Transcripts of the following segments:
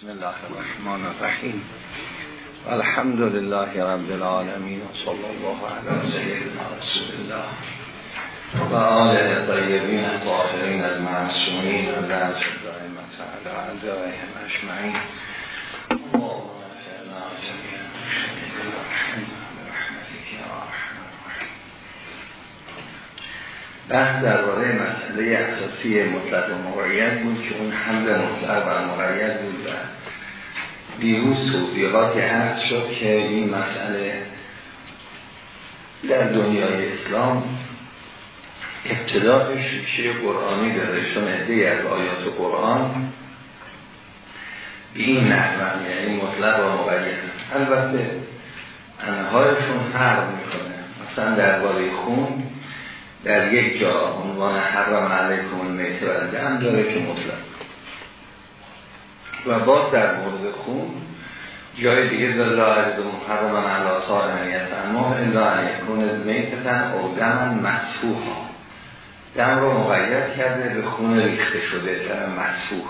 بسم الله الرحمن الرحیم. الحمد لله رب العالمین. صلی الله علی سیدنا رسول الله و آله طیبین طاهرین المعصومین و دائمت علی اعدائهم اجمعین. بحث درباره مسئله اساسی مطلق و مقید بود که اون حمل مطلق و مقید بود و دیروز هست شد که این مسئله در دنیای اسلام ابتداء شیشه قرآنی داره چون عده از آیات قرآن. به این نحوه یعنی مطلق و مقید. البته انهایشون فرق می‌کنه. مثلا درباره خون در یک جا عنوان حرم علیکم المیت و دم داره که مطلق. و باز در مورد خون جای دیگه لا عزیزم حرم علا صارمیت اما الا علیکم میتتن او دمن مسفوح دم رو مقید کرده به خون ریخته شده دم مسفوح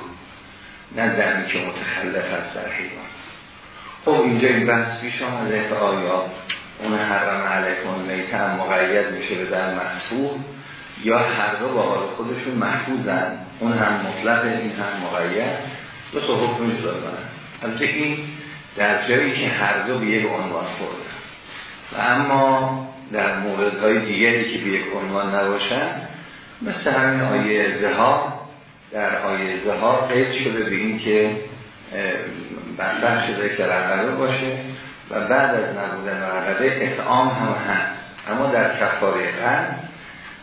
نه دمی که متخلف هست در حیوان. خب اینجا این بحث پیش آمده آیا اون حرم علیکم میت هم مقید میشه به در مسئول یا هر دو با حال خودشون محفوظن. اون هم مطلق این هم مقید. دو تا حکم دارن البته این در جایی که هر دو به یک عنوان خورده. و اما در موردهای دیگری که به یک عنوان نباشن مثل همین آیه زهار در آیه زهار قید شده به این که شده که رقبه باشه. و بعد از نبودن رقبه اطعام هم هست. اما در کفاره قرد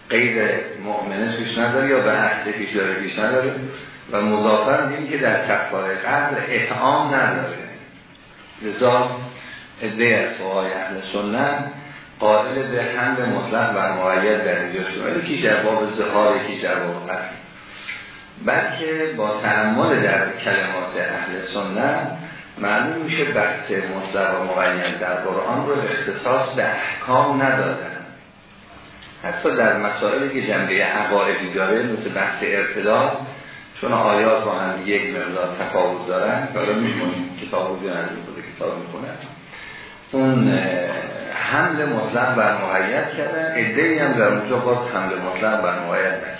قید مؤمنه پیش نداره یا به عهد پیش داره پیش نداره و مضافر دیم که در کفاره قرد اطعام نداره. لذا ادهه از اهل سنت قائل به حمد مطلق و معید در اینجا شده یکی جواب زهار یکی جواب قرد بلکه با تعمل در کلمات اهل سنت معلوم میشه بحث مطلق و مقید در قرآن رو اختصاص به احکام ندادن. حتی در مسائلی که جنبه عقایدی داره مثل بحث ارتداد چون آیات با هم یک مقدار تفاوت دارن حالا میشونیم کتاب رو بیان کتاب می‌کنن اون حمل مطلق بر مقید کردن ادهی هم در اونجا باز حمل مطلق بر مقید نکرد.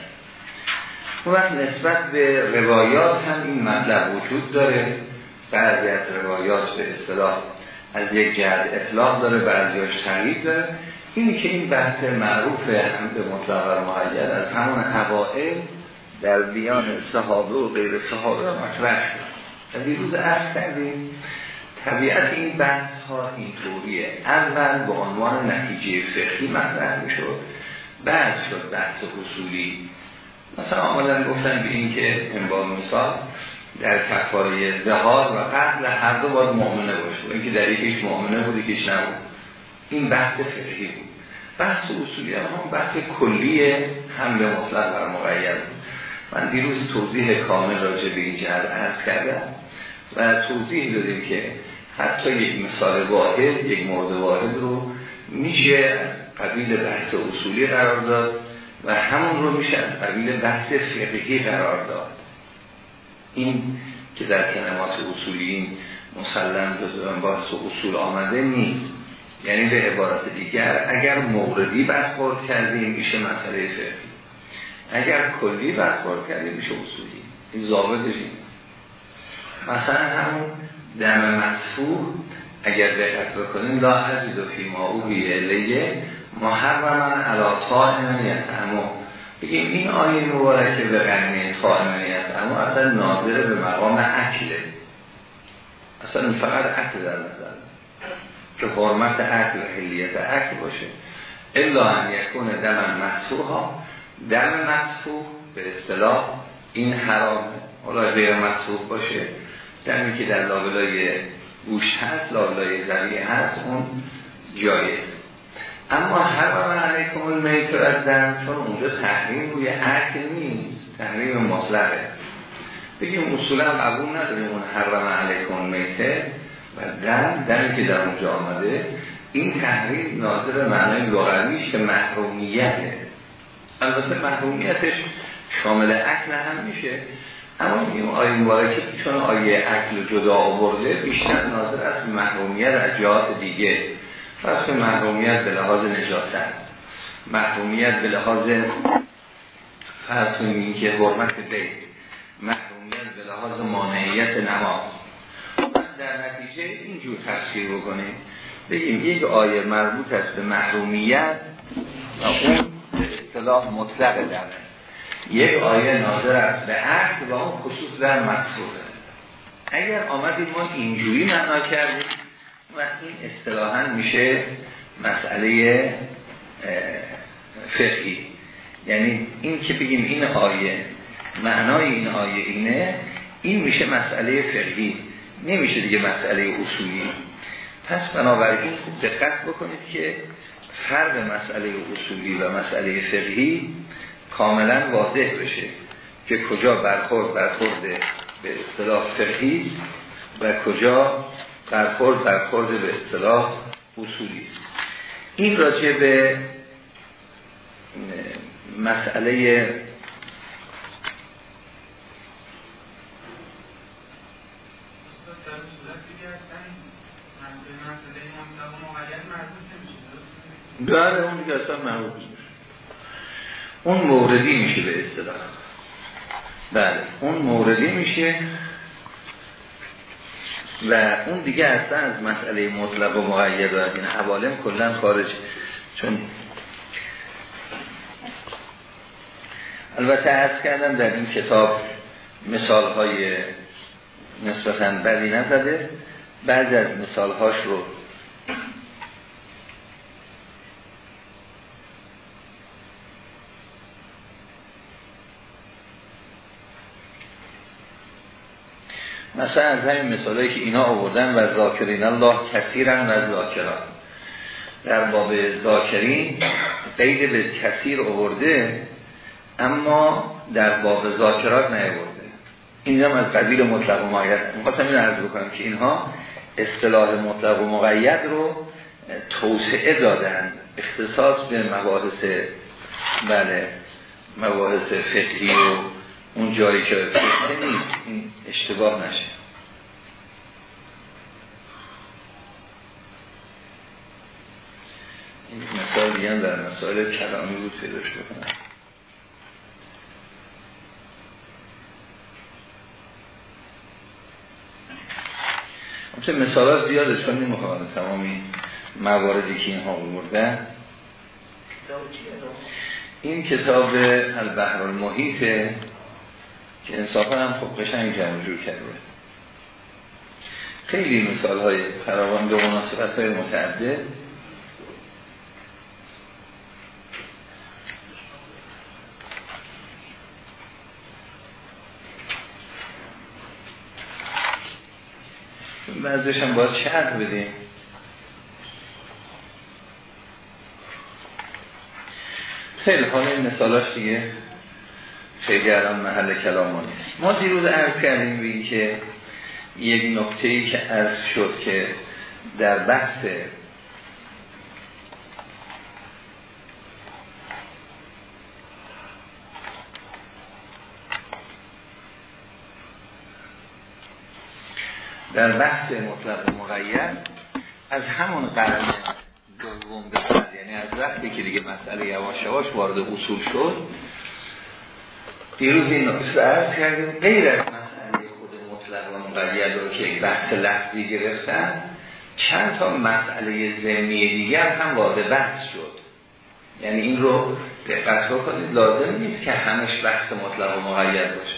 اون وقت نسبت به روایات هم این مطلب وجود داره. بعضی از روایات به اصطلاح از یک جهت اطلاق داره بعضیاش تغییر داره. اینی که این بحث معروف حمد مطلق و از همون حوائل در بیان صحابه و غیر صحابه مطرح شد. دیروز عرض کردیم طبیعت این بحث ها این طوریه اول به عنوان نتیجه فقهی مطرح می‌شد بعد شد بحث اصولی. مثلا آمدن گفتن به این که انبال مثال در کفاره زهار و قتل هر دو باید مؤمنه باشه. اینکه در یکیش مؤمنه بود یکیش نبود. این بحث فقهی بود. بحث اصولی هم بحث کلی حمل مطلق بر مقید بود. من دیروز توضیح کامل راجع به این جهت عرض کردم و توضیح دادیم که حتی یک مثال واحد یک مورد واحد رو میشه قبیل بحث اصولی قرار داد و همون رو میشه قبیل بحث فقهی قرار داد. این که در کلمات اصولی مسلم به اصول آمده نیست. یعنی به عبارت دیگر اگر موردی برخورد کردیم میشه مسئله فقهی. اگر کلی برخورد کردیم میشه اصولی. این ضابطش این مثلا همون دم مصفور اگر دقت بکنیم لا عزیز و فیما او بیه محرمن علا طائمن یتعمو بگیم این آیه مبارکه به غنیه طائمنیت اما اصلا ناظره به مقام اکله اصلا فقط اکل در نظر که حرمت اکل و حلیت اکل باشه. الا ان یکون دم محصوح ها دم محصوح به اصطلاح این حرامه. حالا غیر محصوح باشه دمی که در لابلای گوشت هست لابلای زمین هست اون جایز اما حرام علیکم المیت از دم چون اونجا تحریم روی اکل نیست تحریم مطلقه. بگیم اصولا قبول نداریم اون حرام علیکم المیت و دم دمی که در اونجا آمده این تحریم ناظر معنای لغویش که محرومیته. البته محرومیتش شامل اکل هم میشه. اما این آیه مبارکه چون آیه عقل جدا آورده بیشتر ناظر از محرومیت از جهات دیگه. فرض محرومیت به لحاظ نجاست محرومیت به لحاظ فرض این که حرمت بیت. محرومیت به لحاظ مانعیت نماز. در نتیجه اینجور تفسیر بکنیم. بگیم یک آیه مربوط است به محرومیت و اون به اصطلاح مطلق در یک آیه ناظر است به عقل و اون خصوص در مقصوده. اگر آمدیم ما اینجوری معنا کردیم و این اصطلاحا میشه مسئله فقهی. یعنی این که بگیم این آیه معنای این آیه اینه این میشه مسئله فقهی. نمیشه دیگه مسئله اصولی. پس بنابراین خوب دقت بکنید که فرق مسئله اصولی و مسئله فقهی کاملا واضح بشه که کجا برخورد برخورد به اصطلاح فقهی و کجا برخورد برخورد به اصطلاح اصولی. این راجع به مسئله داره اون دیگه اصلا میشه اون موردی میشه به اصطلاح. بله اون موردی میشه و اون دیگه اصلا از مسئله مطلق و مقید و این حوالم کلا خارج. چون البته از کردم در این کتاب مثال های نسبتا بدی نزده. بعضی از مثال هاش رو مثلا از همین مثالی که اینا آوردن و ذاکرین الله کثیرن و ذاکران. در باب ذاکرین قید به کثیر آورده اما در باب ذاکرات نیاورده. این هم از قبیل مطلق و مقید می‌خواستم این عرض بکنم که اینها اصطلاح مطلق و مقید رو توسعه دادن اختصاص به مباحث بله مباحث فقهی و اون جایی که نیست. این اشتباه نشه. این مثال دیگه در مسائل کلامی بود پیداش بکنم. مثل مثالات زیاده چون نمی‌خوام تمامی مواردی که اینها بردن این کتاب البحر المحیطه که انصافا هم خب قشنگ جمع جور کرده خیلی مثال های فراوان به مناسبت های متعدد. بعضیش هم باید شرح بدیم. خیلی حالا این مثالاش دیگه خیلی الان محل کلام ما نیست. ما دیروز عرض کردیم بگیم که یک نکته ای که عرض شد که در بحث در بحث مطلق و مغیر از همون قرن دوم به یعنی از وقتی که دیگه مسئله یواش یواش وارد اصول شد دیروز این نکته عرض کردیم غیر از مسئله خود مطلق و مقید رو که یک بحث لحظی گرفتن چند تا مسئله ذهنی دیگر هم وارد بحث شد. یعنی این رو دقت بکنید لازم نیست که همش بحث مطلق و مقید باشه.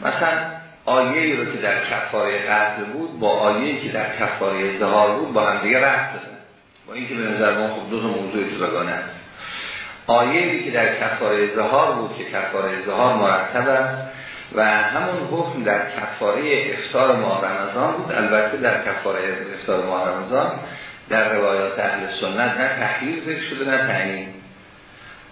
مثلا آیه رو که در کفاره قتل بود با آیه که در کفاره زهار بود با هم دیگه رفت دادن با اینکه به نظر ما خب دو تا موضوع جداگانه است. آیه که در کفاره زهار بود که کفاره زهار مرتب است و همون حکم در کفاره افطار ماه رمضان بود. البته در کفاره افطار ماه رمضان در روایات اهل سنت نه تحلیل ذکر شده نه تعیین.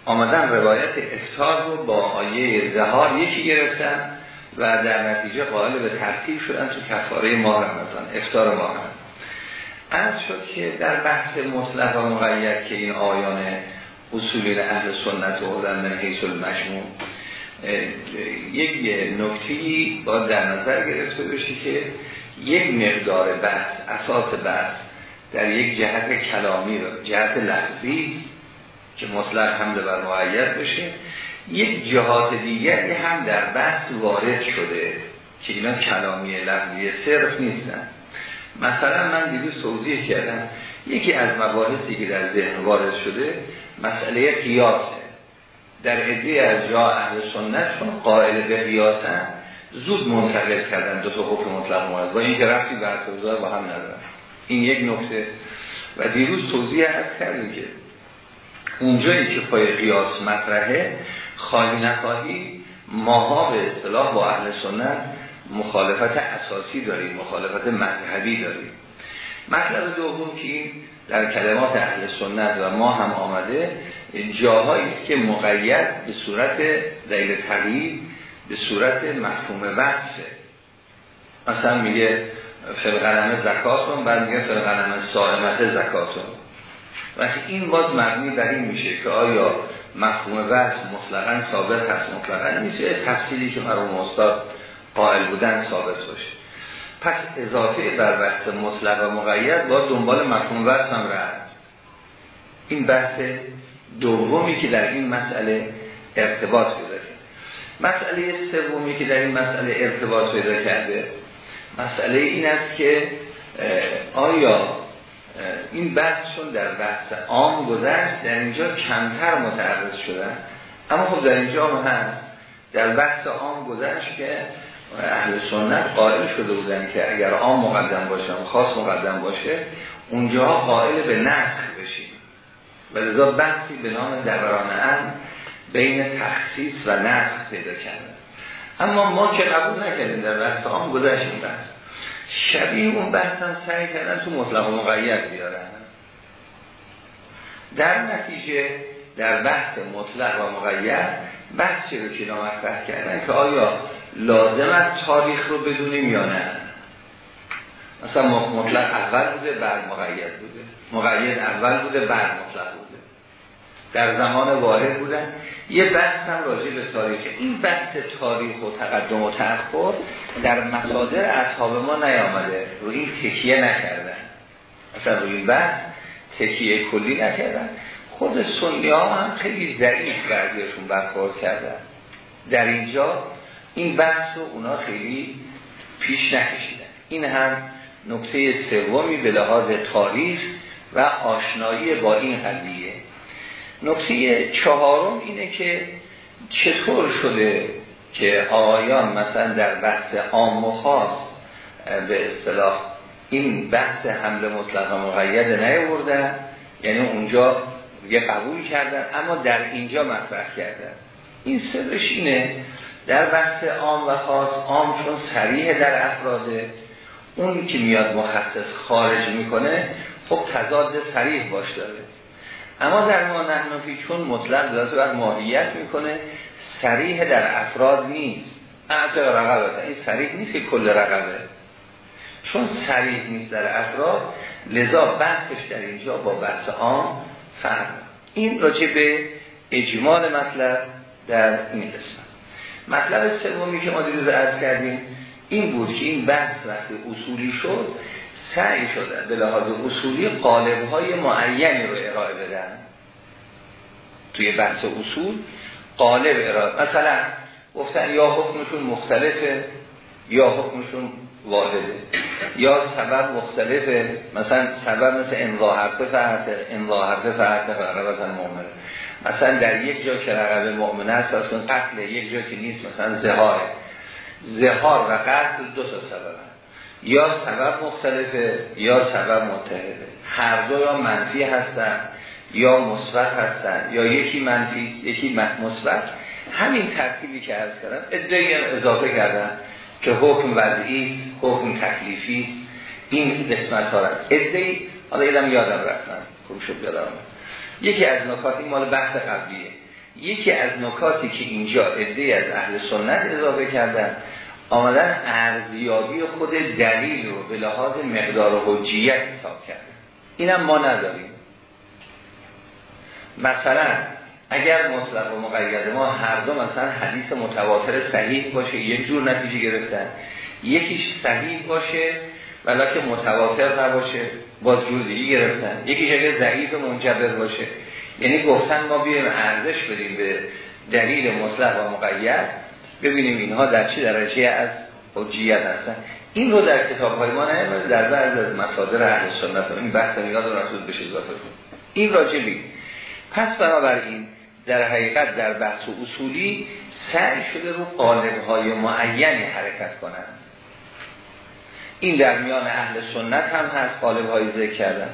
آمدن روایت افطار رو با آیه زهار یکی گرفتن و در نتیجه قائل به ترتیب شدن تو کفاره ماه رمضان افطار ماه رمضان. از شد که در بحث مطلق و مقید که این آیان اصولی اهل سنت و من حیث المجموع. یک نکتهی با در نظر گرفته بشه که یک مقدار بحث اساس بحث در یک جهت کلامی رو جهت لحظی که مطلق حمله بر معید بشه. یک جهات دیگری هم در بحث وارد شده که اینا کلامی لفظی صرف نیستن. مثلا من دیروز توضیح کردم یکی از مباحثی که در ذهن وارد شده مسئله قیاسه. در عده از جا اهل سنت چون قائل به قیاسن زود منتقل کردن دو تا حکم مطلق مورد. با این که رفتی برتوزار با هم ندارن. این یک نکته. و دیروز توضیح هست کردیم که اونجایی که پای قیاس مطرحه خواهی نخواهی ماها به اصطلاح با اهل سنت مخالفت اساسی داریم مخالفت مذهبی داریم. مطلب دوم که این در کلمات اهل سنت و ما هم آمده جاهایی که مقید به صورت دلیل تغییر به صورت مفهوم وصفه مثلا میگه فلقلم زکاتون بعد میگه فلقلم سائمت زکاتون. وقتی این باز مبنی بر این میشه که آیا مفهوم وصف مطلقا ثابت هست مطلقا نیست تفصیلی که مرحوم استاد قائل بودن ثابت باشه. پس اضافه بر وقت مطلق و مقید با دنبال مفهوم وصف هم رد این بحث دومی که در این مسئله ارتباط کرده مسئله سومی که در این مسئله ارتباط پیدا کرده مسئله این است که آیا این بحثشون در بحث عام گذشت در اینجا کمتر متعرض شدن اما خب در اینجا هم هست. در بحث عام گذشت که اهل سنت قائل شده بودن که اگر عام مقدم باشه خاص مقدم باشه اونجا قائل به نسخ بشیم. و لذا بحثی به نام دوران بین تخصیص و نسخ پیدا کردن اما ما که قبول نکردیم در بحث عام گذشتیم بحث. شبیه اون بحث هم سعی کردن تو مطلق و مقید بیارن. در نتیجه در بحث مطلق و مقید بحثی رو که نامطرح کردن که آیا لازم است تاریخ رو بدونیم یا نه؟ مثلا مطلق اول بوده بعد مقید بوده. مقید اول بوده بعد مطلق بوده. در زمان واحد بودن. یه بحث هم راجع به تاریخ این بحث تاریخ و تقدم و تأخر در مصادر اصحاب ما نیامده. رو این تکیه نکردن. اصلا روی این بحث تکیه کلی نکردن. خود سنی ها هم خیلی ضعیف بردیشون برخورد کردن. در اینجا این بحث رو اونا خیلی پیش نکشیدن. این هم نکته سومی به لحاظ تاریخ و آشنایی با این قضیه. نکته چهارم اینه که چطور شده که آقایان مثلا در بحث عام و خاص به اصطلاح این بحث حمله مطلق و مقید نیاوردن. یعنی اونجا یه قبول کردن اما در اینجا مطرح کردن. این سرش اینه در بحث عام و خاص عام چون سریح در افراده اون که میاد مخصص خارج می‌کنه خب تضاد سریح باش داره. اما در ما نحنفی چون مطلق داره بر ماهیت می‌کنه سریح در افراد نیست. اعطا رقبه این سریح نیست کل رقبه. چون سریح نیست در افراد لذا بحثش در اینجا با بحث عام فرق این راجع به اجمال مطلب در این قسمت. مطلب سومی که ما دیروز عرض کردیم این بود که این بحث وقتی اصولی شد سعی شده به لحاظ اصولی قالب های معینی رو ارائه بدن. توی بحث اصول قالب ارائه مثلا گفتن یا حکمشون مختلفه یا حکمشون واحده. یا سبب مختلفه مثلا سبب مثل انضا حرفه فهرته انضا حرفه فهرته فرقبتا مؤمنه مثلا در یک جا که رقب مؤمنه است قتل یک جا که نیست مثلا زهاره زهار و قتل دو تا سبب یا سبب مختلفه یا سبب متحده هر دو یا منفی هستن یا مثبت هستن یا یکی منفی یکی مثبت. همین ترکیبی که عرض کردم ادعای اضافه کردن که حکم وضعی حکم تکلیفی این قسمت ها رفت ادعای حالا ایدم یادم رفتن خوب شد یادم یکی از نکات این مال بحث قبلیه. یکی از نکاتی که اینجا ادعای از اهل سنت اضافه کردن آمدن ارزیابی خود دلیل رو به لحاظ مقدار حجیت حساب کرده. اینم ما نداریم. مثلا اگر مطلق و مقید ما هر دو مثلا حدیث متواتر صحیح باشه یک جور نتیجه گرفتن یکیش صحیح باشه ولی که متواتر نباشه با جور دیگه گرفتن. یکیش اگر ضعیف منجبر باشه. یعنی گفتن ما بیایم ارزش بدیم به دلیل مطلق و مقید. ببینیم اینها در چه درجه از حجیت هستن. این رو در کتاب های ما نه در بعض از مصادر اهل سنت. این بحث میاد رسول بشه اضافه کنیم. این راجبی پس بنابراین در حقیقت در بحث و اصولی سعی شده رو قالب های معینی حرکت کنند. این در میان اهل سنت هم هست قالب های ذکر کردن.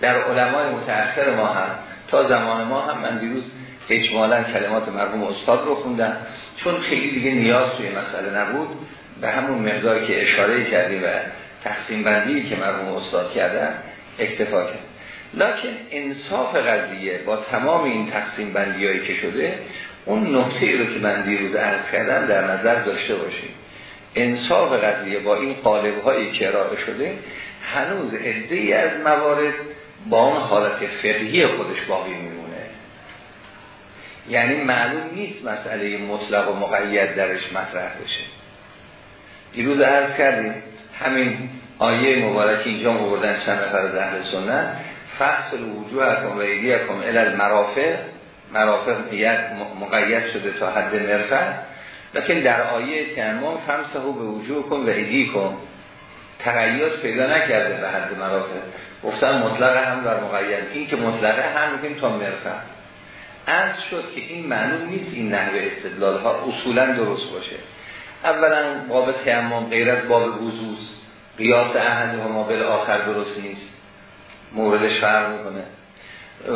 در علمای متأخر ما هم. تا زمان ما هم من دیروز اجمالا کلمات مرحوم استاد رو خوندم. چون خیلی دیگه نیاز توی مسئله نبود. به همون مقدار که اشاره کردیم و تقسیم بندی که مرحوم استاد کردن اکتفا کرد. لکن انصاف قضیه با تمام این تقسیم بندی هایی که شده اون نقطه رو که من دیروز عرض کردم در نظر داشته باشیم انصاف قضیه با این قالب هایی که ارائه شده هنوز عده از موارد با اون حالت فقهی خودش باقی میمونه. یعنی معلوم نیست مسئله مطلق و مقید درش مطرح بشه. دیروز عرض کردیم همین آیه مبارک اینجا مبردن چند نفر از اهل سنت فصل وجوه اکم و ایدی اکم الال مرافق مرافق مقید شده تا حد مرفع. لیکن در آیه تیمم فمسهو به وجوه کن و ایدی کن. تقیید پیدا نکرده به حد مرافق گفتن مطلق هم در مقید این که مطلقه هم می‌کنیم تا مرفع. از شد که این معلوم نیست این نحوه استدلال ها اصولا درست باشه. اولا باب تیمم غیر از باب وضوز قیاس احد و ما آخر درست نیست. موردش فرق می‌کنه.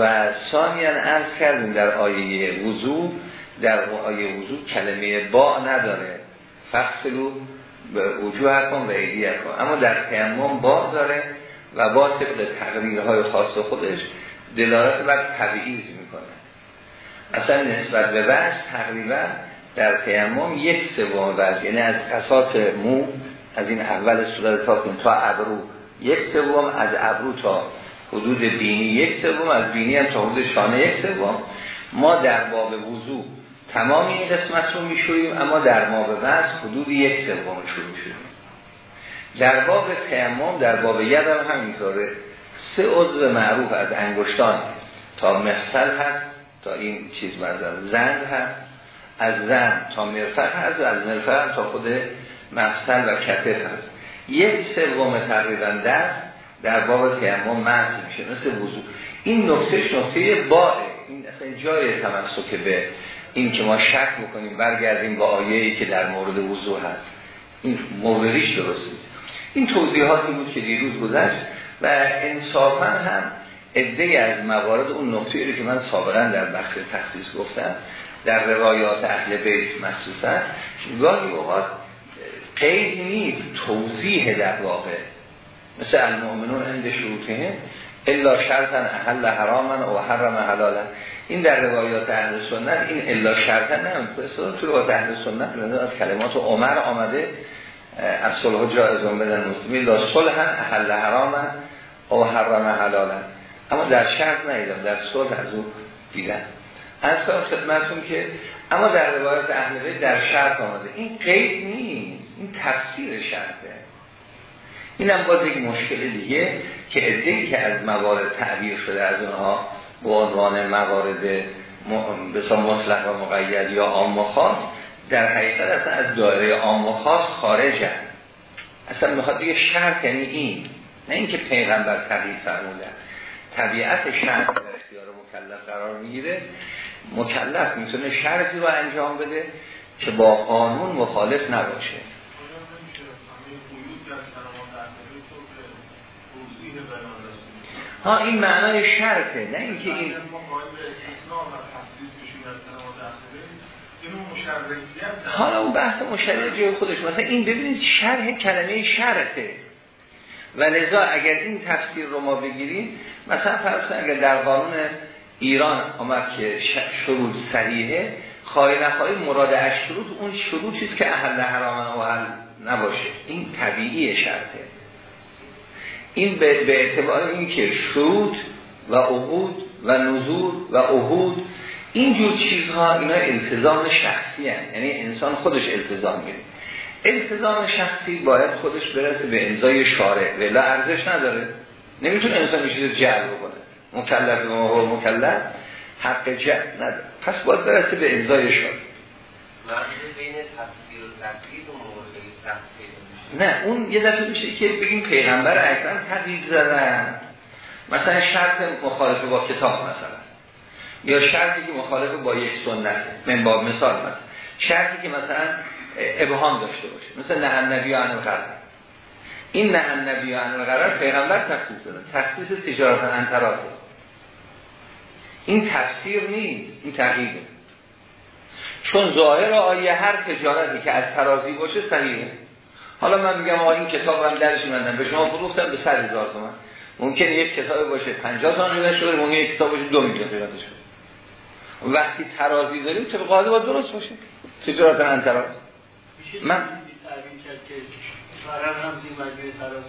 و ثانیا عرض کردیم در آیه وضو در آیه وضو کلمه با نداره. فصلو به وجوه کن و ایدی کن اما در تیمم با داره و با طبق تقریرهای خاص خودش دلالت بر تبعیض می‌کنه. اصلا نسبت به وجه تقریبا در تیمم یک سوم وجه یعنی از قصاص مو از این اول صورت تا تا ابرو یک سوم از ابرو تا حدود بینی یک سوم از بینی هم تا حدود شانه یک سوم. ما در باب وضوع تمام این قسمت رو میشوریم اما در باب وز حدود یک سوم شروع میشوریم در باب تیمم در باب ید هم همینطوره. سه عضو معروف از انگشتان تا مفصل هست تا این چیز مزد زند هست. از زند تا مرفق هست از مرفق تا خود مفصل و کتف هست. یک سوم تقریبا دست در باب تیمم محض میشه مثل وضوع این نقطه نقطه باه این اصلا جای تمسک به این که ما شک می‌کنیم برگردیم با آیه‌ای که در مورد وضوع هست. این موردیش درست این توضیحاتی بود که دیروز گذشت و انصافا هم عده از موارد اون نقطه رو که من سابقا در بخش تخصیص گفتم در روایات اهل بیت مخصوصا گاهی اوقات قید نیست توضیح در واقع. مثل المؤمنون عند شروطه الا شرطا احل حراما و حرم حلالا. این در روایات اهل سنت این الا شرطا نه تو روایات اهل سنت از کلمات عمر آمده از صلح جایزون بدن مسلمی لا صلحا احل حراما و حرم حلالا. اما در شرط نیدم در صلح از او دیدن از خدمتون که اما در روایت اهل بیت در شرط آمده. این قید نیست این تفسیر شرطه. اینم باز یک مشکل دیگه که ادهی که از موارد تعبیر شده از اونها به عنوان موارد بسا مطلق و مقید یا عام و خاص در حقیقت اصلا از دایره عام و خاص خارجه اصلا می‌خواد دیگه شرط یعنی این نه اینکه پیغمبر تغییر فرمودن. طبیعت شرط در اختیار مکلف قرار می‌گیره. مکلف می‌تونه شرطی رو انجام بده که با قانون مخالف نباشه. ها این معنای شرطه نه اینکه این حالا اون بحث مشرع جای خودش مثلا این ببینید شرح کلمه شرطه. و لذا اگر این تفسیر رو ما بگیریم مثلا فرض اگر در قانون ایران آمد که شروط صریحه خواهی نخواهی مراد از شروط اون شروطی که اهل حرام و اهل نباشه. این طبیعی شرطه. این به اعتبار این که شروط و عقود و نزول و عهود اینجور چیزها اینا التزام شخصی هست. یعنی انسان خودش التزام میره. التزام شخصی باید خودش برسه به امضای شارع. ولی ارزش نداره. نمی‌تونه انسان چیز جعل بکنه. مکلف و مکلف حق جعل نداره. پس باید برسه به امضای شارع. بین تفسیر و تفسیر و نه اون یه دفعه میشه که بگیم پیغمبر اکرم تقیید زدن مثلا شرط مخالف با کتاب مثلا. یا شرطی که مخالف با یک سنت من با مثال مثلا. شرطی که مثلا ابهام داشته باشه. مثل نه نبی و قرار این نه نبی و قرار پیغمبر تخصیص دادن تخصیص تجارت انتراسه این تفسیر نیست این تقییده چون ظاهر آیه هر تجارتی که از ترازی باشه صحیحه. حالا من میگم آقا این کتاب هم درش میمندم به شما فروختم به سر هزار تومن. ممکنه یک کتاب باشه 50 تومن قیمتش بره ممکنه یک کتاب باشه 2 میلیون قیمتش بره وقتی ترازی داریم چه قاضی باید درست باشه. تجارت من ضرر هم زیر مجموعه تراز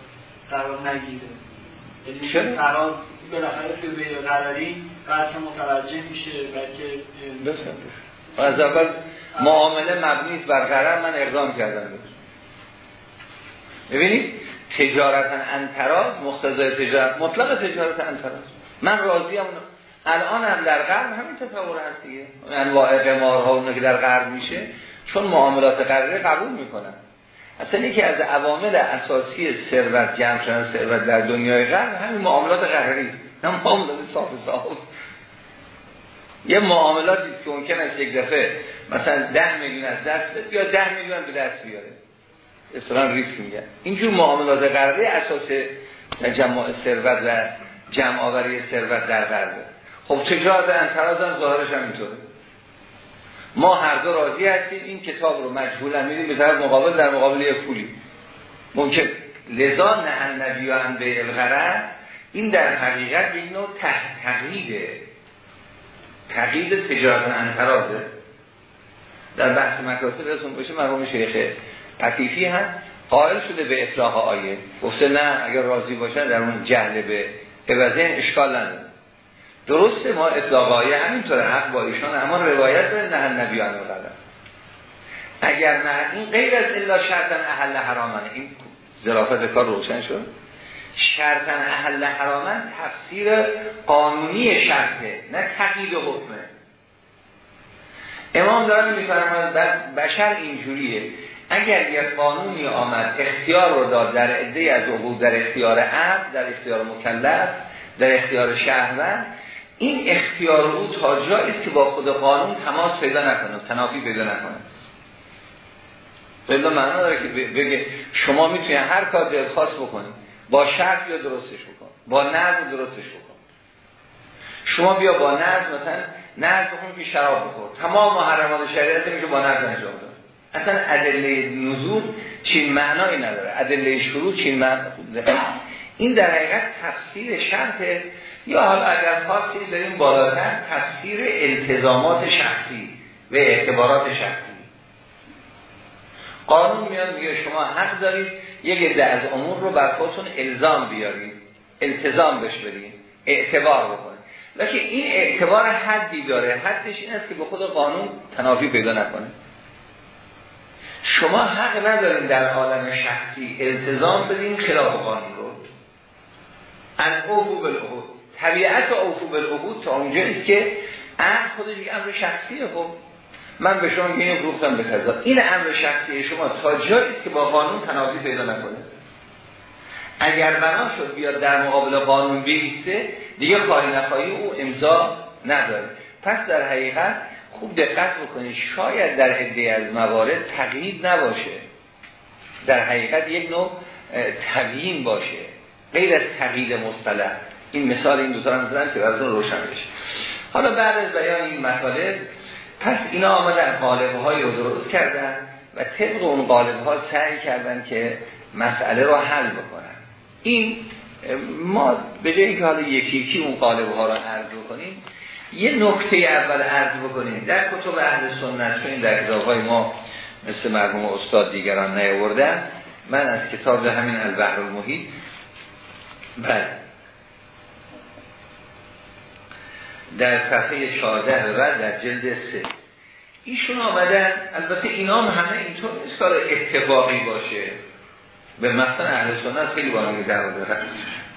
قرار نگیره. یعنی؟ تراز بالاخره به قراری قدر متوجه میشه بلکه از اول معامله مبنی بر قرار من اقدام کردم. ببینید تجارت انتراز مختزای تجارت مطلق تجارت انتراز من راضی هم الان هم در غرب همین تصور هست دیگه. انواع قمارها اونه که در غرب میشه چون معاملات قراره قبول می‌کنن. اصلا یکی از عوامل اساسی ثروت جمع شدن ثروت در دنیای غرب همین معاملات قراری نه معاملات صاف صاف. یه معاملاتی که ممکن است یک دفعه مثلا ده میلیون از دست یا ده میلیون به دست بیاره. اصلا ریسک میگن اینجور معاملات قراری اساس جمع ثروت و جمع آوری ثروت در غربه خب تجارت هم ظاهرش هم اینطوره ما هر دو راضی هستیم این کتاب رو مجبول میدیم به طرف مقابل در مقابل یک پولی. ممکن. لذا نه نبی و به الغرر این در حقیقت یک نوع تقییده تقیید تجارت انترازه در بحث مکاسب ازون باشه مرحوم شیخ قطیفی هم قائل شده به اطلاق آیه. گفته نه اگر راضی باشه در اون جهل به عوضین اشکال نداره. درسته ما اطلاق آیه همینطوره حق با ایشان اما روایت به نه نبیان قدر اگر نه این غیر از الا شرطن اهل حرامن. این ظرافت کار روشن شد. شرطن اهل حرامن تفسیر قانونی شرطه نه تقیید حکمه. امام دارم میفرماید بشر اینجوریه. اگر یک قانونی آمد اختیار رو داد در عده از عقود در اختیار عبد در اختیار مکلف در اختیار شهروند این اختیار او تا است که با خود قانون تماس پیدا نکنه تنافی پیدا نکنه بلا معنا داره که بگه شما می‌تونید هر کار دلخواست بکنید با شرط یا درستش بکن با نظم درستش بکن. شما بیا با نظم مثلا نظم بکن که شراب بخور. تمام محرمات شریعت میشه با نظم انجام اصلا ادله نزول چین معنایی نداره. ادله شروع چین معنی این در حقیقت تفسیر شرط یا حالا اگر خاصی داریم بالاتر تفسیر التزامات شخصی و اعتبارات شخصی. قانون میاد میگه شما حق دارید یک عده از امور رو بر خودتون الزام بیارید التزام بش بدید اعتبار بکنید. لیکن این اعتبار حدی داره. حدش این است که به خود قانون تنافی پیدا نکنه. شما حق ندارید در عالم شخصی التزام بدین خلاف قانون رو. از اوفو بالعهود طبیعت اوفو بالعهود تا اونجاییست که عقل خودش یک امر شخصیه خب. من به شما میگم فروختم به قضا این امر شخصی شما تا جایی که با قانون تنافی پیدا نکنه. اگر بنا شد بیاد در مقابل قانون بیسته دیگه خواهی نخواهی او امضا نداره. پس در حقیقت خوب دقت بکنید شاید در عده از موارد تقیید نباشه. در حقیقت یک نوع تبیین باشه. غیر از تقیید مصطلح. این مثال این دو تا رو که براتون روشن بشه. حالا بعد از بیان این مسئله پس اینا آمدن قالبه های رو درست کردن و طبق اون قالبه ها سعی کردن که مسئله رو حل بکنن. این ما به جایی که حالا یکی یکی اون قالبه ها رو عرض بکنیم یه نکته اول عرض بکنیم. در کتب اهل سنت چون در کتاب ما مثل مرحوم استاد دیگران نیاوردن من از کتاب همین البحر المحیط. بله. در صفحه 14 و در جلد 3 ایشون آمدن. البته اینا هم همه اینطور نیست کار اتفاقی باشه. به مثلا اهل سنت خیلی با در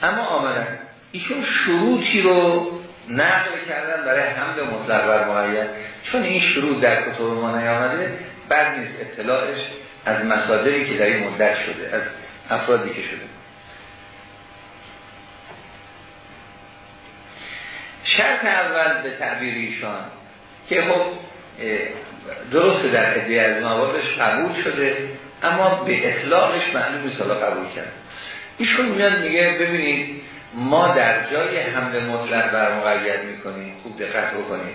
اما آمدن. ایشون شروطی رو نقل کردن برای حمل مطلق بر معین چون این شروع در کتب ما نیامده بعد نیست اطلاعش از مصادری که در این مدت شده از افرادی که شده. شرط اول به تعبیر ایشان که خب درست در ادیه از موادش قبول شده اما به اطلاقش معلوم نیست قبول کرد. ایشون میاد میگه ببینید ما در جای حمل مطلق بر مقید می‌کنیم خوب دقت بکنیم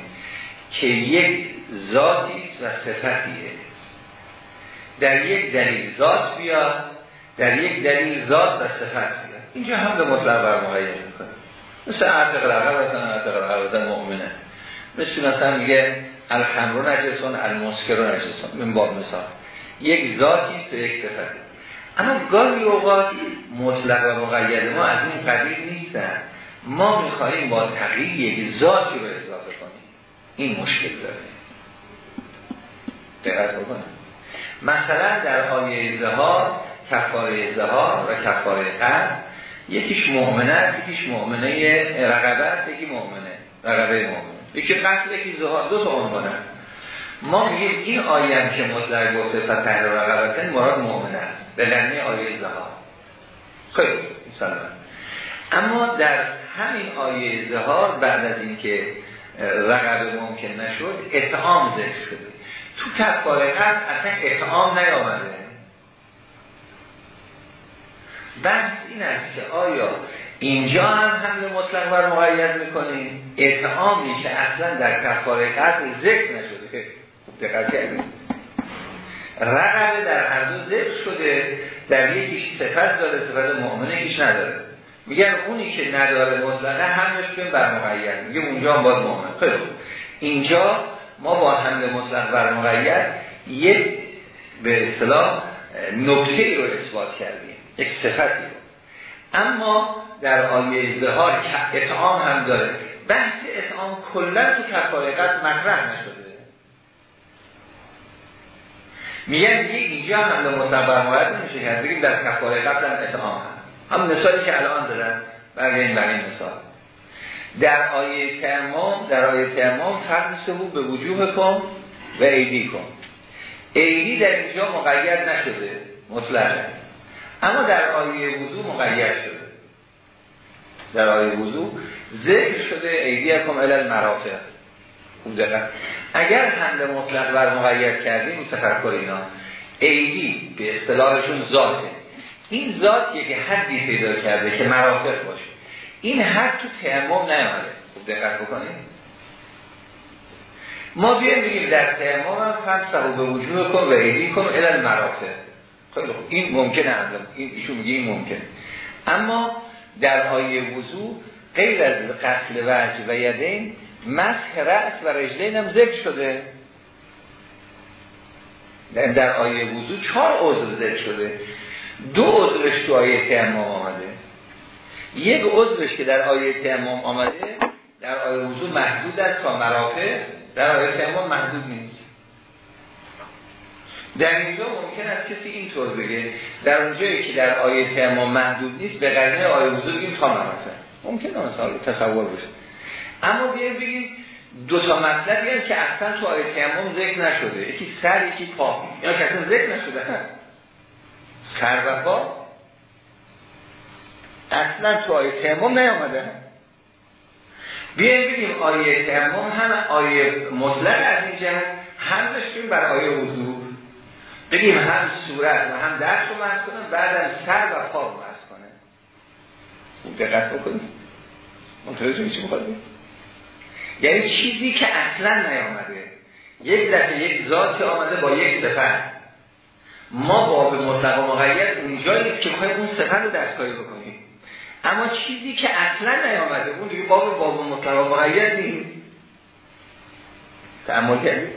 که یک ذاتی و صفتیه. در یک دلیل ذات بیاد در یک دلیل ذات و صفت بیاد. اینجا حمل مطلق بر مقید می‌کنیم. مثل عرض رقب بزن عرض رقب بزن مؤمنه. مثل مثلا میگه الخمرو نجسون المسکرو نجسون. من باب مثال. یک ذاتی به یک صفتی اما گاهی اوقات مطلق و مقید ما از این قبیل نیستن. ما می‌خواهیم با تغییر یک ذاتی رو اضافه کنیم. این مشکل داره. دقت بکنیم مثلا در آیه زهار کفاره زهار و کفاره قرد یکیش مؤمنه است یکیش مؤمنه رقبه است یکی مؤمنه رقبه مؤمنه یکی قتل یکی زهار دو تا عنوانه ما میگیم این آیه که مطلق گفته فتح رقبتن مراد مؤمنه است. به لعنی آیه زهار خیلی سلام اما در همین آیه زهار بعد از اینکه رقبه ممکن نشد اتهام ذکر شده. تو کفاره قتل اصلا اتهام نیامده. بحث این است که آیا اینجا هم حمل مطلق بر مقید می‌کنیم؟ اتعامی که اصلا در کفاره قتل ذکر نشده. که دقت کردیم. رقبه در هر دو ذکر شده در یکیش صفت داره صفت مؤمنه یکیش نداره. میگن اونی که نداره مطلقه حملش کنیم بر مقید. میگه اونجا هم باید مؤمن. خیلی اینجا ما با حمل مطلق بر مقید یک به اصطلاح نکته رو اثبات کردیم. یک صفتی رو. اما در آیه زهار اطعام هم داره بحث اطعام کلا تو کفاره قد نشده. میگن دیگه اینجا هم به مصبر مورد نمیشه کرد. بگیم در کفاره قد هم اطعام هم هم مثالی که الان دارن برگردیم برای مثال. در آیه تیمم در آیه تیمم فرق به وجوه کن و ایدی کن. ایدی در اینجا مقید نشده مطلقه اما در آیه وضو مقید شده. در آیه وضو ذکر شده ایدی مرافع خوب دقیق اگر حمل مطلق بر مقید کردیم تفکر اینا ایدی به اصطلاحشون ذاته. این ذات یک حدی پیدا کرده که مرافق باشه. این حد تو تیمم نیامده. دقت بکنیم ما بیایم بگیم در تیمم هم فلسفه به وجود کن و ایدی کن علل مرافق خیلی خوب. این ممکنه هم این ایشون میگه این ممکنه. اما در آیه وضو غیر از قتل وجه و یدین مسح رأس و رجلین هم ذکر شده. در آیه وضو چهار عضو ذکر شده. دو عضوش تو آیه تیمم آمده. یک عضوش که در آیه تیمم آمده در آیه وضو محدود است تا مرافع در آیه تیمم محدود نیست. در اینجا ممکن است کسی اینطور بگه. در اونجایی که در آیه تیمم محدود نیست به قرنه آیه وضو بگیم تا مرافع ممکن مثال تصور بشه. اما بیایم بگیم دو تا مطلبی هم که اصلا تو آیه تیمم ذکر نشده. یکی سر یکی پا. یا که اصلا ذکر نشده. سر و پا؟ اصلا تو آیه تیمم نیامده. بیایم بگیم آیه تیمم هم آیه مطلق از این جهت هم داشتیم بر آیه وضو بگیم هم صورت و هم دست رو مرز بعد از سر و پا رو مرز کنه دقت بکنیم. منتظر چی می‌خواد یعنی چیزی که اصلا نیامده. یک دفعه یک ذات آمده با یک صفت. ما باب مطلق و مقید اونجایی که می‌خوایم اون صفت رو دستکاری بکنیم. اما چیزی که اصلا نیامده اون دیگه باب باب مطلق و مقید نیست. تعمل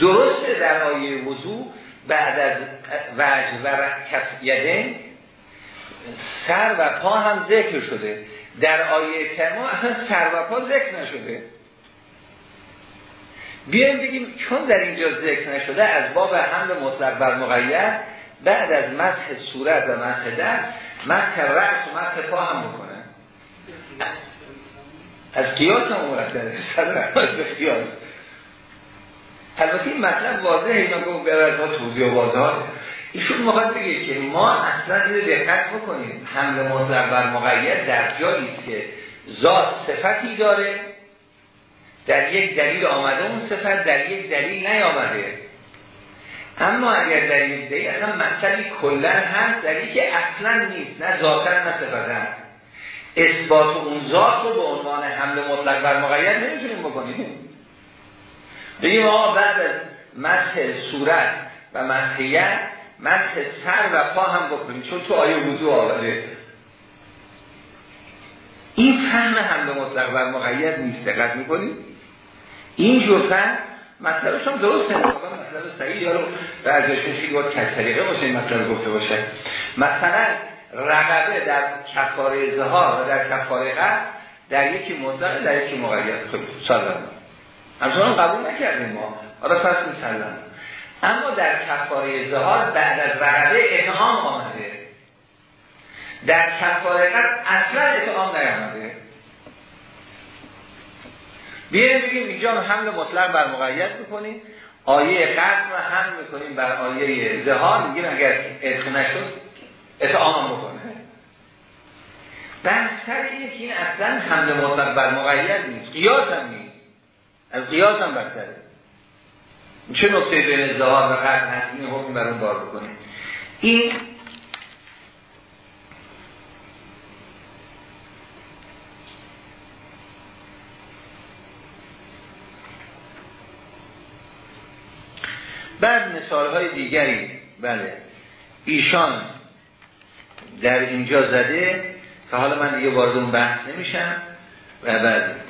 درسته در آیه وضوع بعد از وجه و کف یدن سر و پا هم ذکر شده. در آیه کرما اصلا سر ذکر نشده. بیایم بگیم چون در اینجا ذکر نشده از باب حمل مطلق بر مقید بعد از مسح صورت و مسح دست مسح رأس و مسح پا هم بکنه. از قیاس هم مرتبه صدر به قیاس. البته این مطلب واضحه اینا گفت به توضیح و واضحه ایشون می‌خواد بگه که ما اصلا اینو دقت بکنیم. حمل مطلق بر مقید در جایی که ذات صفتی داره. در یک دلیل آمده اون صفت در یک دلیل نیامده. اما اگر در یک دلیل اصلا مطلبی کلا هست در که اصلا نیست نه ذاتا نه صفتا. اثبات اون ذات رو به عنوان حمل مطلق بر مقید نمی‌تونیم بکنیم. بگیم آقا بعد از مسح صورت و مسحیت مسح سر و پا هم بکنیم چون تو آیه وضوع آورده. این فهم حمل مطلق بر مقید نیست دقت می‌کنیم این جور فهم مطلبش هم درسته. مطلب صحیح یا رو بعضیش میشه که کس طریقه باشه این مطلب گفته باشه. مثلا رقبه در کفاره زهار و در کفاره قد در یکی مطلق در یکی مقید. خب سالم همچنان قبول نکردیم ما. آره پس میسلم اما در کفاره زهار بعد از رقبه اتهام آمده. در کفاره قد اصلا اتهام نیامده. بیایم بگیم اینجا حمل مطلق بر مقید می‌کنیم آیه قصد رو هم می‌کنیم بر آیه زهار. میگیم اگر ادخ نشد اتعام بکنه. سر اینه که این اصلا حمل مطلق بر مقید نیست. قیاس هم نیست. از قیاس هم بستره چه نقطه بین زهار و هست این حکم بر اون بار بکنیم؟ این بعد مثال های دیگری بله ایشان در اینجا زده که حالا من دیگه وارد اون بحث نمیشم و بعد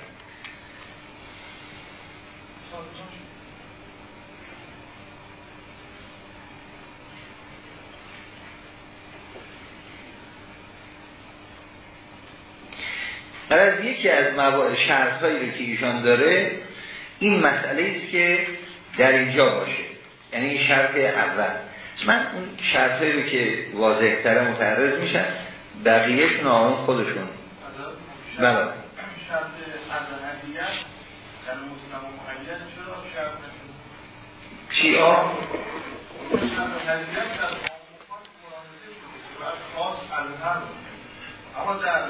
از یکی از شرط هایی که ایشان داره این مسئله است که در اینجا باشه. یعنی این شرط اول. من اون شرطی رو که واضح تره متعرض میشن بقیهشون آن خودشون. بله. چی؟ آه؟ اما در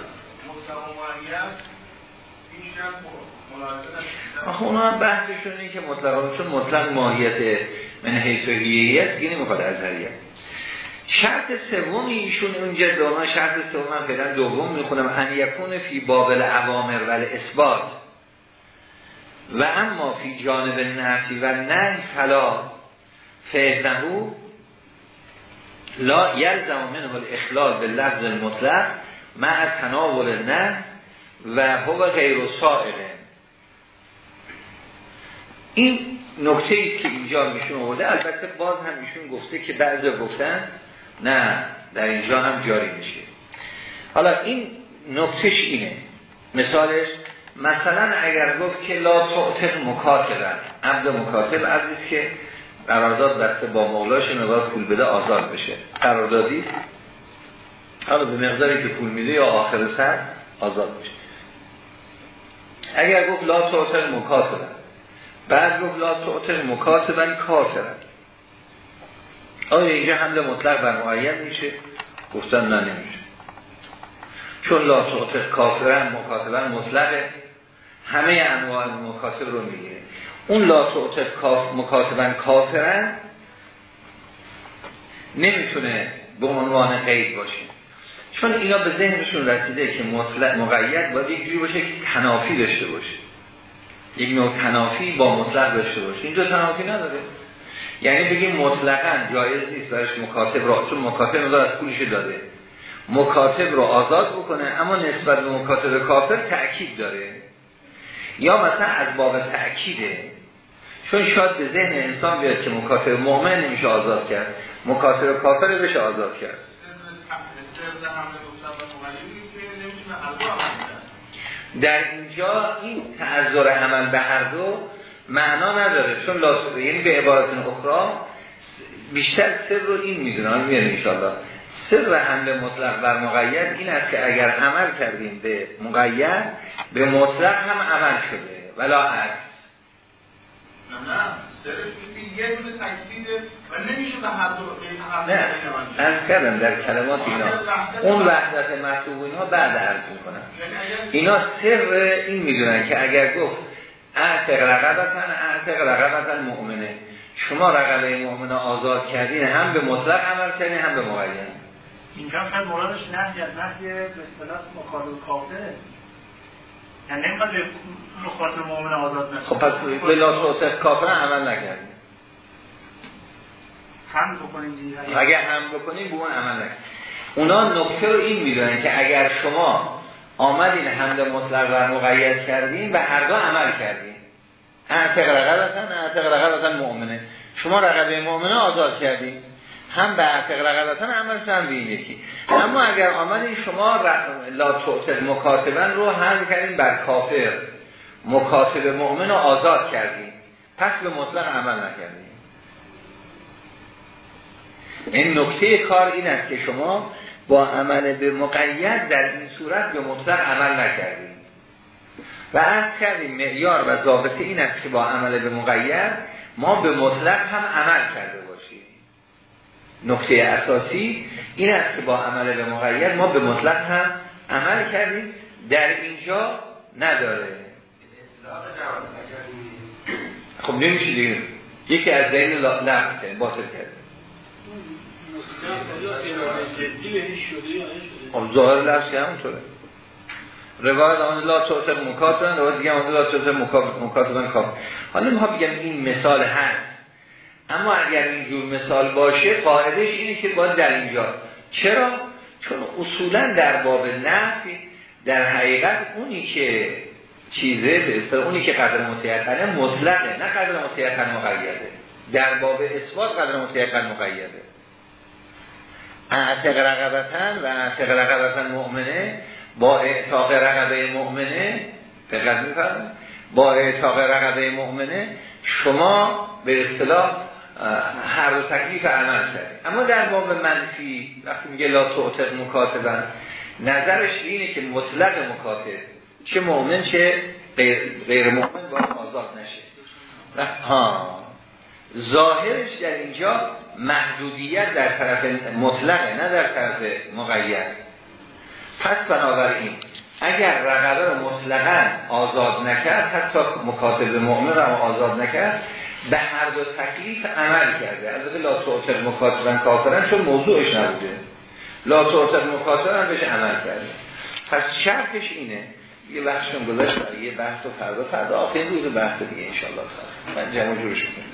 آخه اونا هم بحثشون اینه که مطلق چون مطلق ماهیت من حیث و هیهیت دیگه نمی‌خواد ازهریت شرط سومی ایشون اونجا دوما شرط سوم من فعلا دوم می‌خونم. ان یکون فی بابل عوامر ولی اثبات و اما فی جانب نفی و نه فلا فهنهو لا یلزم منه الاخلال به لفظ مطلق مع تناول نه و هو غیر سائله این نکته ای که اینجا میشون آورده البته باز هم ایشون گفته که بعضی گفتن نه در اینجا هم جاری میشه. حالا این نکتهش اینه. مثالش مثلا اگر گفت که لا تعتق مکاتبن عبد مکاتب عبدیست که قرارداد بسته با مولاش نگاه پول بده آزاد بشه. قراردادی حالا به مقداری که پول میده یا آخر سر آزاد بشه اگر گفت لا تعتق مکاتبن بعد گفت لا تعتق مکاتبن کافرن آیا اینجا حمل مطلق بر معین میشه؟ گفتن نه نمیشه. چون لا تعتق کافرن مکاتبن مطلقه. همه انواع مکاتب رو می‌گیره اون لا تعتق کاف مکاتبن کافرن نمی‌تونه به عنوان قید باشه. چون اینا به ذهنشون رسیده که مطلق مقید باید یک جوری باشه که تنافی داشته باشه. یک نوع تنافی با مطلق داشته باشه. اینجا تنافی نداره. یعنی بگیم مطلقا جایز نیست برش مکاتب را چون مکاتب مدار از پولش داده. مکاتب رو آزاد بکنه اما نسبت به مکاتب کافر تأکید داره. یا مثلا از باب تأکیده. چون شاید به ذهن انسان بیاد که مکاتب مؤمن نمیشه آزاد کرد مکاتب کافر بشه آزاد کرد. در اینجا این تعذر عمل به هر دو معنا نداره. چون یعنی به عبارت اخرى بیشتر سر رو این می‌دونم میاد انشاءالله. سر حمل مطلق بر مقید این است که اگر عمل کردیم به مقید به مطلق هم عمل شده. ولا عکس. نه. و نمیشه به هر دو نه از کردم در کلمات اینا. اون وحدت مطلوب اینها بعد عرض می‌کنم. یعنی اینا سر این می‌دونن که اگر گفت اعتق رقبتن اعتق رقبتن مؤمنه. شما رقبه مؤمنه آزاد کردین هم به مطلق عمل کردین هم به مقید. اینجا شاید مرادش نهی از نهی به اصطلاح مخاطب کافره یعنی به مخاطب مؤمن آزاد نشه. خب پس به لا کافر عمل نکردیم هم بکنیم اگر هم بکنیم به اون عمل نکردیم اونا نکته رو این می‌دونن که اگر شما آمدین حمد مطلق و مقید کردین و هر دو عمل کردین. اعتق رقبتن اعتق رقبتن مؤمنه. شما رقبه مؤمنه آزاد کردین. هم به اعتق رقبتن عملش هم به یکی. اما اگر آمدین شما لا تعتق مکاتبن رو حل کردین بر کافر. مکاتب مؤمن رو آزاد کردین. پس به مطلق عمل نکردین. این نکته کار این است که شما با عمل به مقید در این صورت به مطلق عمل نکردیم و از کردیم معیار و ضابطه این است که با عمل به مقید ما به مطلق هم عمل کرده نکته اساسی این است که با عمل به مقید ما به مطلق هم عمل کردیم. در اینجا نداره. خب نمیشه دیگه. یکی از دلیل لغت باطل کرده خب ظاهر لفظی همونطوره. روایت آن لا توتر مکاتبن روایت دیگه آن لا توتر مکاتبن کاف حالا ما بگم این مثال هست. اما اگر اینجور مثال باشه قاعدش اینه که باید در اینجا. چرا؟ چون اصولا در باب نفی در حقیقت اونی که چیزه به اونی که قدر متیقنه مطلقه نه قدر متیقن مقیده. در باب اثبات قدر متیقن مقیده. اعتق رقبتن و اعتق رقبتن مؤمنه با اعتاق رقبه مؤمنه دقت میفرمایید؟ با اعتاق رقبه مؤمنه شما به اصطلاح هر دو تکلیف عمل کردید اما در باب منفی وقتی میگه لا تعتق مکاتبن نظرش اینه که مطلق مکاتب چه مؤمن چه غیر, مؤمن باید آزاد نشه. ها ظاهرش در اینجا محدودیت در طرف مطلقه نه در طرف مقید. پس بنابراین اگر رقبه مطلقا آزاد نکرد حتی مکاتب مؤمن رو آزاد نکرد به هر دو تکلیف عمل کرده. البته لا تعتق مکاتبن کافرن چون موضوعش نبوده. لا تعتق مکاتبن بهش عمل کرده. پس شرطش اینه. یه بخشم گذاشت برای یه بحث و فردا فردا آخر روز بحث دیگه انشاءالله. من جمع جورش کنیم